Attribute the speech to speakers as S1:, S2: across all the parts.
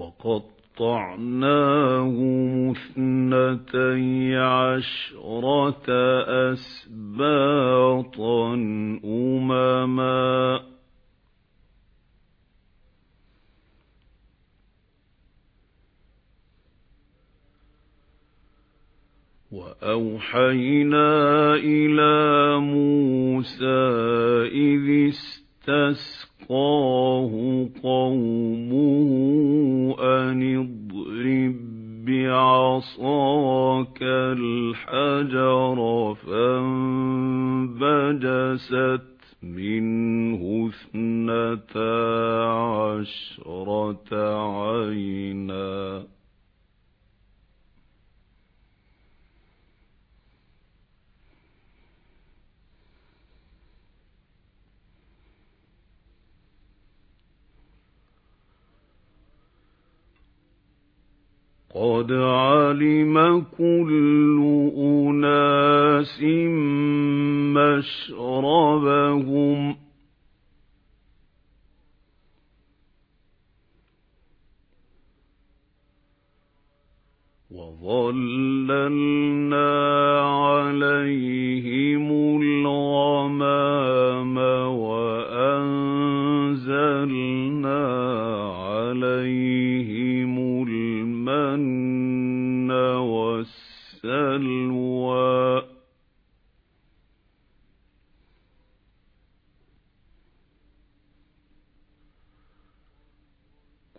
S1: وَقَطَّعْنَاهُمُ اثْنَتَيْ عَشْرَةَ أَسْبَاطًا أُمَمًا. وَأَوْحَيْنَا إِلَى مُوسَى إِذِ اسْتَسْقَاهُ الْحَجَرَ فَانبَجَسَتْ مِنْهُ اثْنَتَا عَشْرَةَ عَيْنًا. قَدْ عَلِمَ كُلُّ أُنَاسٍ مَّشْرَبَهُمْ وَظَلَّلْنَا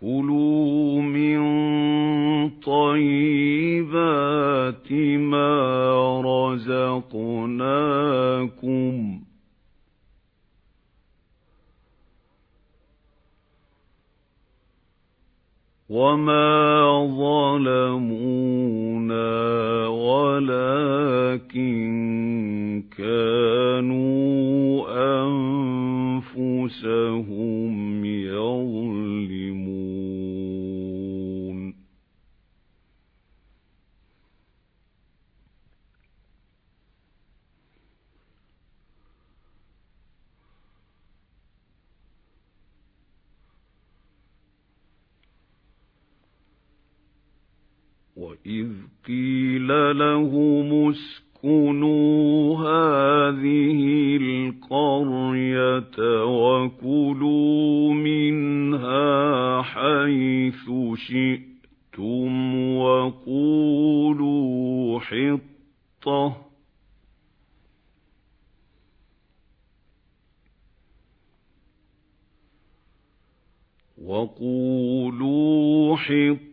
S1: كُلُوا مِن طَيِّبَاتِ مَا رَزَقْنَاكُمْ ۚ وَمَا ظَلَمُونَا وَلَٰكِن كَانُوا وَإِذْ قِيلَ لَهُمُ اسْكُنُوا هَٰذِهِ الْقَرْيَةَ وَكُلُوا مِنْهَا حَيْثُ شِئْتُمْ وَقُولُوا حِطَّةٌ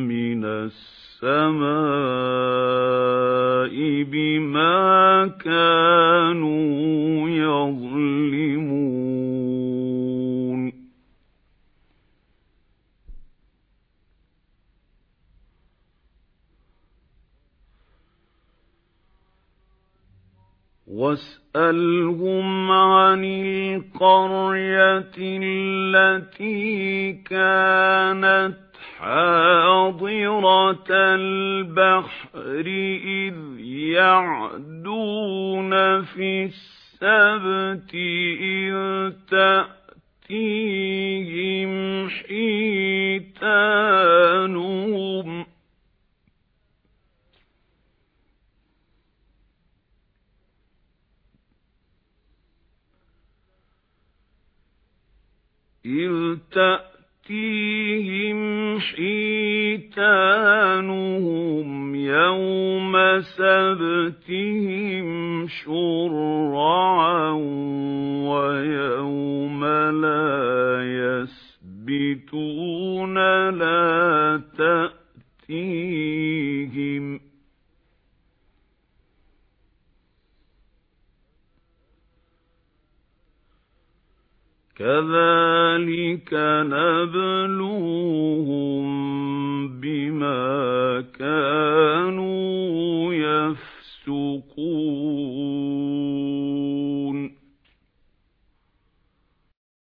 S1: مِّنَ السَّمَاءِ بِمَا كَانُوا يَظْلِمُونَ. وَاسْأَلْهُمْ عَنِ الْقَرْيَةِ الَّتِي كَانَتْ حاضرة البحر إذ يعدون في السبت إذ تأتيهم حيتانهم. إذ تأتيهم حِيتَانُهُمْ يَوْمَ سَبْتِهِمْ شُرَّعًا كَذَلِكَ نَبْلُوهُم